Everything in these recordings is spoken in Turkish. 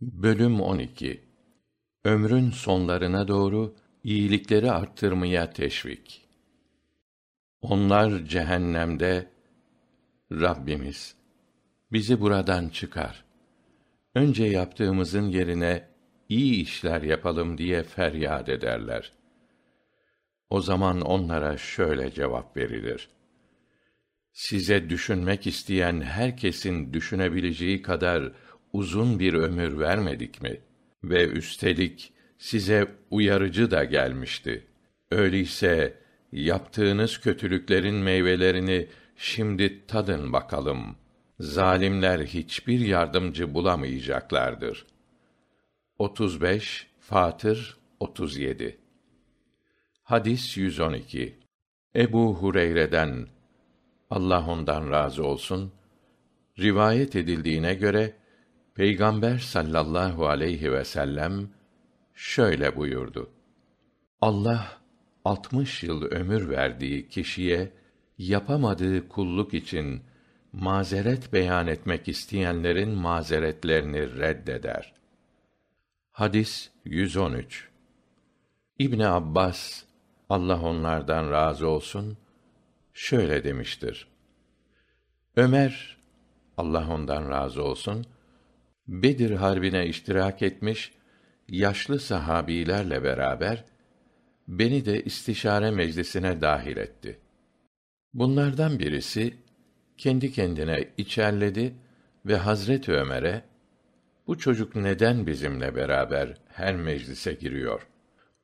Bölüm 12 Ömrün sonlarına doğru iyilikleri arttırmaya teşvik. Onlar cehennemde Rabbimiz bizi buradan çıkar. Önce yaptığımızın yerine iyi işler yapalım diye feryat ederler. O zaman onlara şöyle cevap verilir: Size düşünmek isteyen herkesin düşünebileceği kadar uzun bir ömür vermedik mi? Ve üstelik size uyarıcı da gelmişti. Öyleyse yaptığınız kötülüklerin meyvelerini şimdi tadın bakalım. Zalimler hiçbir yardımcı bulamayacaklardır. 35 Fatır 37 Hadis 112 Ebu Hureyre'den Allah ondan razı olsun rivayet edildiğine göre Peygamber sallallahu aleyhi ve sellem şöyle buyurdu. Allah 60 yıl ömür verdiği kişiye yapamadığı kulluk için mazeret beyan etmek isteyenlerin mazeretlerini reddeder. Hadis 113. İbn Abbas Allah onlardan razı olsun şöyle demiştir. Ömer Allah ondan razı olsun Bedir harbine iştirak etmiş yaşlı sahabilerle beraber beni de istişare meclisine dahil etti. Bunlardan birisi kendi kendine içerledi ve Hazret Ömer'e bu çocuk neden bizimle beraber her meclise giriyor?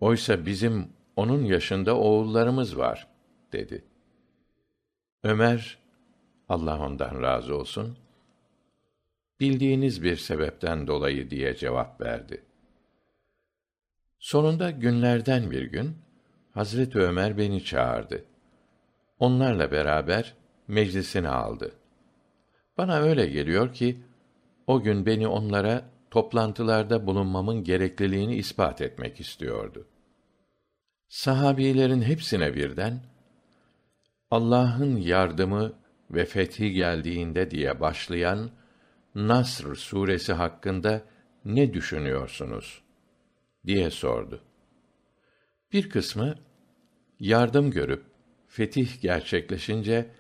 Oysa bizim onun yaşında oğullarımız var dedi. Ömer Allah ondan razı olsun bildiğiniz bir sebepten dolayı diye cevap verdi. Sonunda günlerden bir gün Hazret Ömer beni çağırdı. Onlarla beraber meclisine aldı. Bana öyle geliyor ki o gün beni onlara toplantılarda bulunmamın gerekliliğini ispat etmek istiyordu. Sahabilerin hepsine birden Allah'ın yardımı ve fethi geldiğinde diye başlayan Nasr suresi hakkında ne düşünüyorsunuz diye sordu. Bir kısmı yardım görüp fetih gerçekleşince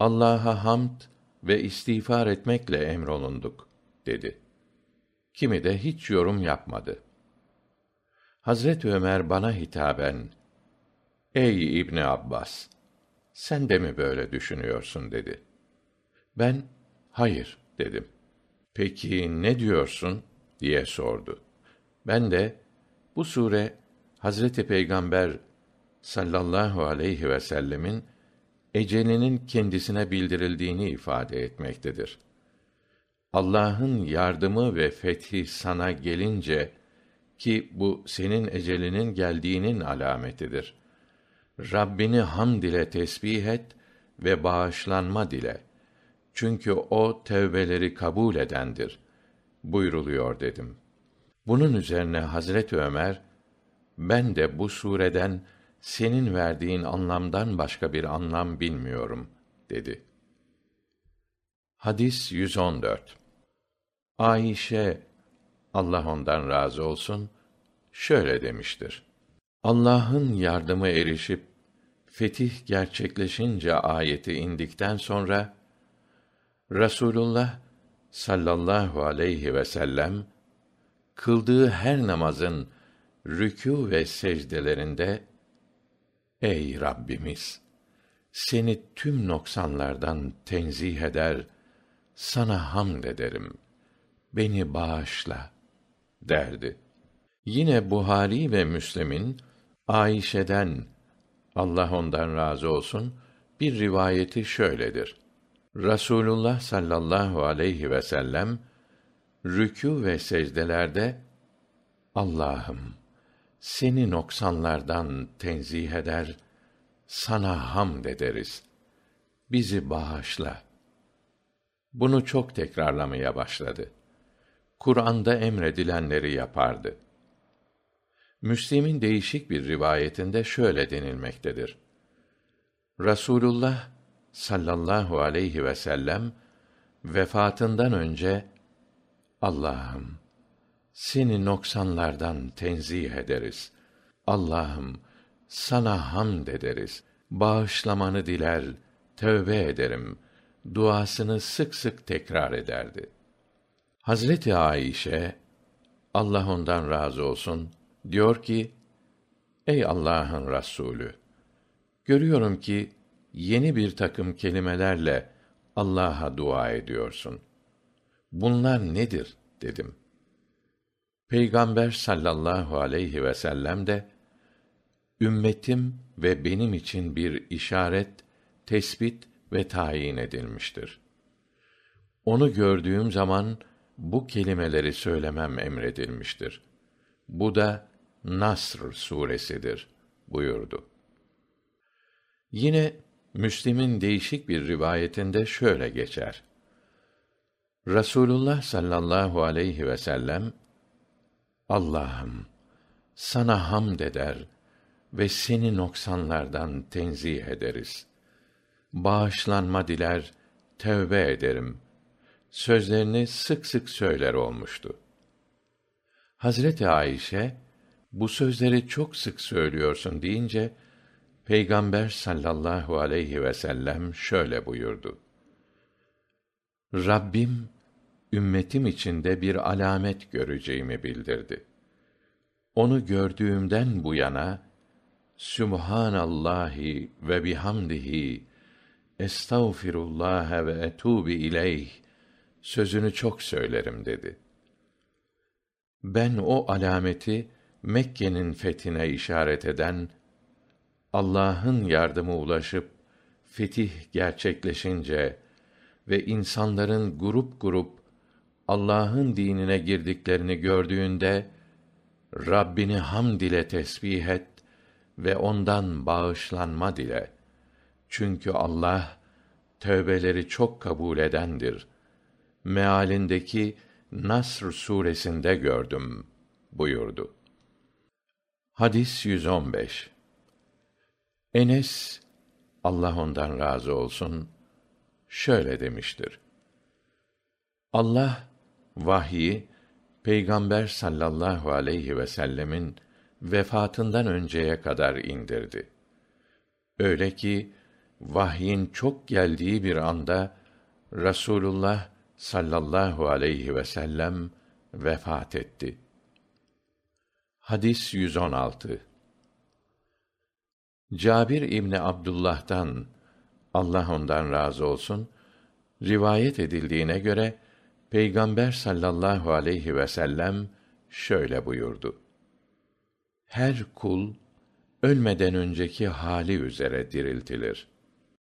Allah'a hamd ve istiğfar etmekle emrolunduk dedi. Kimi de hiç yorum yapmadı. Hazret Ömer bana hitaben Ey İbni Abbas sen de mi böyle düşünüyorsun dedi. Ben hayır dedim. Peki ne diyorsun diye sordu. Ben de bu sure Hazreti Peygamber sallallahu aleyhi ve sellemin ecelinin kendisine bildirildiğini ifade etmektedir. Allah'ın yardımı ve fethi sana gelince ki bu senin ecelinin geldiğinin alametidir. Rabbini hamd ile tesbih et ve bağışlanma dile. Çünkü o tevbeleri kabul edendir buyruluyor dedim. Bunun üzerine Hazret Ömer ben de bu sureden senin verdiğin anlamdan başka bir anlam bilmiyorum dedi. Hadis 114. Ayşe Allah ondan razı olsun şöyle demiştir. Allah'ın yardımı erişip fetih gerçekleşince ayeti indikten sonra Rasulullah sallallahu aleyhi ve sellem kıldığı her namazın rükû ve secdelerinde Ey Rabbimiz seni tüm noksanlardan tenzih eder sana hamd ederim beni bağışla derdi. Yine buhari ve müslim'in ayşe'den allah ondan razı olsun bir rivayeti şöyledir rasulullah sallallahu aleyhi vsellem rükû ve secdelerde allah'ım seni noksanlardan tenzih eder sana hamd ederiz. Bizi bağışla. Bunu çok tekrarlamaya başladı. Kur'an'da emredilenleri yapardı. Müslim'in değişik bir rivayetinde şöyle denilmektedir. Rasulullah sallallahu aleyhi vsellem vefatından önce allah'ım seni noksanlardan tenzih ederiz. Allah'ım sana hamd ederiz. Bağışlamanı diler, tövbe ederim. Duasını sık sık tekrar ederdi. Hazreti Ayşe Allah ondan razı olsun diyor ki: Ey Allah'ın Resulü görüyorum ki yeni bir takım kelimelerle Allah'a dua ediyorsun. Bunlar nedir dedim. Peygamber sallallahu aleyhi ve sellem de ümmetim ve benim için bir işaret, tespit ve tayin edilmiştir. Onu gördüğüm zaman bu kelimeleri söylemem emredilmiştir. Bu da Nasr suresidir buyurdu. Yine Müslim'in değişik bir rivayetinde şöyle geçer. Rasulullah sallallahu aleyhi ve sellem Allah'ım sana hamd eder ve seni noksanlardan tenzih ederiz. Bağışlanma diler, tövbe ederim. Sözlerini sık sık söyler olmuştu. Hazreti Ayşe bu sözleri çok sık söylüyorsun deyince Peygamber sallallahu aleyhi ve sellem şöyle buyurdu. Rabbim ümmetim içinde bir alamet göreceğimi bildirdi. Onu gördüğümden bu yana Sübhanallahi ve bihamdihi Estağfirullah ve etûbü ileyh sözünü çok söylerim dedi. Ben o alameti Mekke'nin fethine işaret eden Allah'ın yardımı ulaşıp fetih gerçekleşince ve insanların grup grup Allah'ın dinine girdiklerini gördüğünde Rabbini hamd ile tesbih et ve ondan bağışlanma dile. Çünkü Allah tövbeleri çok kabul edendir. Mealindeki Nasr suresinde gördüm buyurdu. Hadis 115 Enes Allah ondan razı olsun şöyle demiştir. Allah vahyi Peygamber sallallahu aleyhi ve sellemin vefatından önceye kadar indirdi. Öyle ki vahyin çok geldiği bir anda Rasulullah sallallahu aleyhi ve sellem vefat etti. Hadis 116 Cabir İbni Abdullah'tan Allah ondan razı olsun rivayet edildiğine göre Peygamber sallallahu aleyhi ve sellem şöyle buyurdu. Her kul ölmeden önceki hali üzere diriltilir.